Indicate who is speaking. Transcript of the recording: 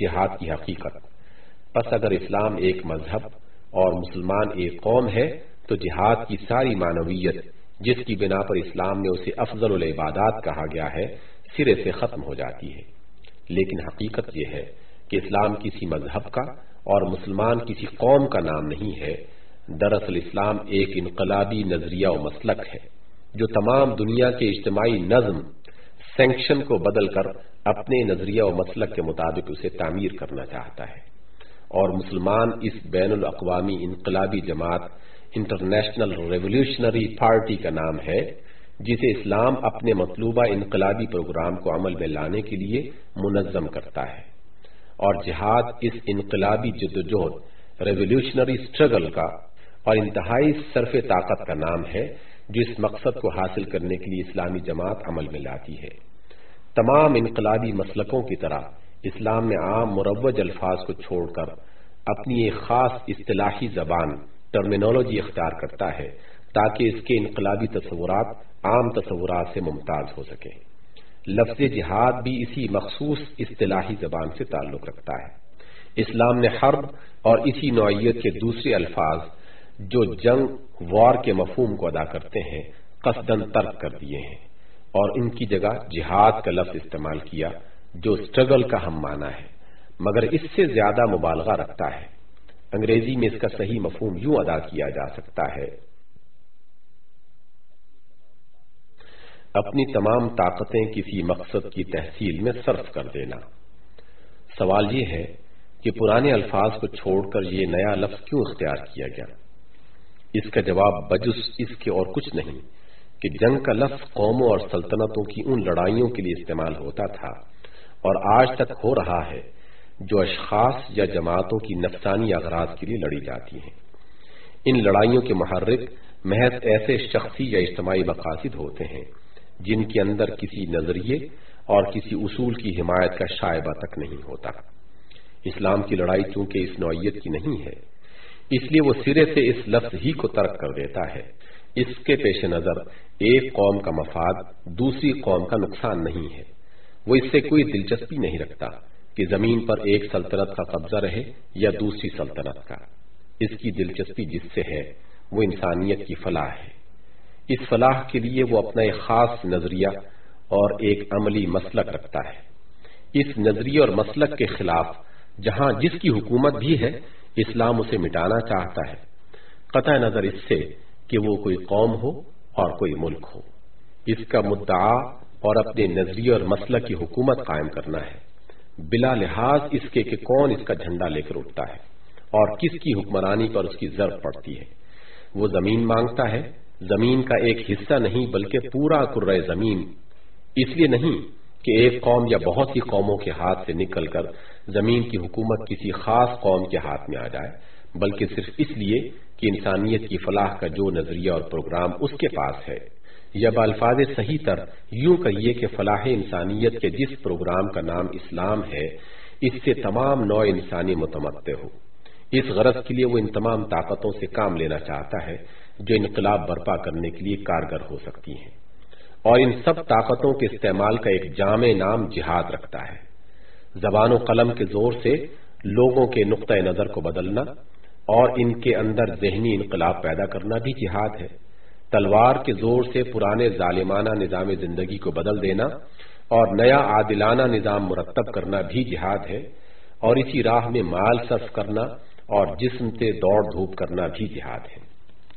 Speaker 1: جہاد کی حقیقت۔ پس اگر اسلام ایک مذہب اور مسلمان ایک قوم ہے، تو جہاد کی ساری معنویت جس کی بنا پر اسلام میں اسے افضل العبادات کہا گیا ہے، سرے سے ختم ہو جاتی ہے۔ لیکن حقیقت یہ ہے کہ اسلام کسی مذہب کا اور مسلمان کسی قوم کا نام نہیں ہے۔ دراصل اسلام ایک انقلابی نظریہ و مسلک ہے، جو تمام دنیا کے اجتماعی نظم سینکشن کو بدل کر اپنے نظریہ و مسلک کے مطابق اسے تعمیر کرنا چاہتا ہے۔ اور مسلمان اس بین الاقوامی انقلابی جماعت انٹرنیشنل ریولیوشنری پارٹی کا نام ہے، جسے اسلام اپنے مطلوبہ انقلابی پروگرام کو عمل میں لانے کے لیے منظم کرتا ہے۔ اور جہاد اس انقلابی جدوجہد ریولیوشنری اسٹرگل کا اور انتہائی صرف طاقت کا نام ہے جو اس مقصد کو حاصل کرنے کے لیے اسلامی جماعت عمل میں لاتی ہے۔ تمام انقلابی مسلکوں کی طرح اسلام میں عام مروج الفاظ کو چھوڑ کر اپنی ایک خاص اصطلاحی زبان ٹرمینالوجی اختیار کرتا ہے تاکہ اس کے انقلابی تصورات عام تصورات سے ممتاز ہو سکے لفظ جہاد بھی اسی مخصوص اصطلاحی زبان سے تعلق رکھتا ہے۔ اسلام نے حرب اور اسی نوعیت کے دوسرے الفاظ جو جنگ وار کے مفہوم کو ادا کرتے ہیں قصدن ترک کر دیے ہیں۔ اور ان کی جگہ جہاد کا لفظ استعمال کیا، جو اسٹرگل کا ہم مانا ہے، مگر اس سے زیادہ مبالغہ رکھتا ہے۔ انگریزی میں اس کا صحیح مفہوم یوں ادا کیا جا سکتا ہے۔ اپنی تمام طاقتیں کسی مقصد کی تحصیل میں صرف کر دینا۔ سوال یہ ہے کہ پرانے الفاظ کو چھوڑ کر یہ نیا لفظ کیوں اختیار کیا گیا؟ اس کا جواب بجس اس کے اور کچھ نہیں کہ جنگ کا لفظ قوموں اور سلطنتوں کی ان لڑائیوں کے لیے استعمال ہوتا تھا اور آج تک ہو رہا ہے جو اشخاص یا جماعتوں کی نفسانی اغراض کے لیے لڑی جاتی ہیں۔ ان لڑائیوں کے محرک محض ایسے شخصی یا اجتماعی مقاصد ہوتے ہیں جن کے اندر کسی نظریے اور کسی اصول کی حمایت کا شائبہ تک نہیں ہوتا۔ اسلام کی لڑائی چونکہ اس نوعیت کی نہیں ہے اس لیے وہ سرے سے اس لفظ ہی کو ترک کر دیتا ہے۔ اس کے پیش نظر ایک قوم کا مفاد دوسری قوم کا نقصان نہیں ہے۔ وہ اس سے کوئی دلچسپی نہیں رکھتا کہ زمین پر ایک سلطنت کا قبضہ رہے یا دوسری سلطنت کا۔ اس کی دلچسپی جس سے ہے، وہ انسانیت کی فلاح ہے۔ اس فلاح کے لیے وہ اپنا ایک خاص نظریہ اور ایک عملی مسلک رکھتا ہے۔ اس نظریے اور مسلک کے خلاف جہاں جس کی حکومت بھی ہے اسلام اسے مٹانا چاہتا ہے۔ قطع نظر اس سے کہ وہ کوئی قوم ہو اور کوئی ملک ہو۔ اس کا مدعا اور اپنے نظریے اور مسئلہ کی حکومت قائم کرنا ہے۔ بلا لحاظ اس کے کہ کون اس کا جھنڈا لے کر اٹھتا ہے اور کس کی حکمرانی پر اس کی ضرب پڑتی ہے۔ وہ زمین مانگتا ہے۔ زمین کا ایک حصہ نہیں بلکہ پورا کر زمین۔ اس لیے نہیں کہ ایک قوم یا بہت سی قوموں کے ہاتھ سے نکل کر زمین کی حکومت کسی خاص قوم کے ہاتھ میں آ جائے، بلکہ صرف اس لیے کہ انسانیت کی فلاح کا جو نظریہ اور پروگرام اس کے پاس ہے۔ یا بالفاظ صحیح تر یوں کہیے کہ فلاح انسانیت کے جس پروگرام کا نام اسلام ہے، اس سے تمام نو انسانی متمد ہو۔ اس غرض کے لیے وہ ان تمام طاقتوں سے کام لینا چاہتا ہے جو انقلاب برپا کرنے کے لیے کارگر ہو سکتی ہیں۔ اور ان سب طاقتوں کے استعمال کا ایک جامع نام جہاد رکھتا ہے۔ زبان و قلم کے زور سے لوگوں کے نقطۂ نظر کو بدلنا اور ان کے اندر ذہنی انقلاب پیدا کرنا بھی جہاد ہے۔ تلوار کے زور سے پرانے ظالمانہ نظام زندگی کو بدل دینا اور نیا عادلانہ نظام مرتب کرنا بھی جہاد ہے اور اسی راہ میں مال صرف کرنا اور جسم سے دوڑ دھوپ کرنا بھی جہاد ہے۔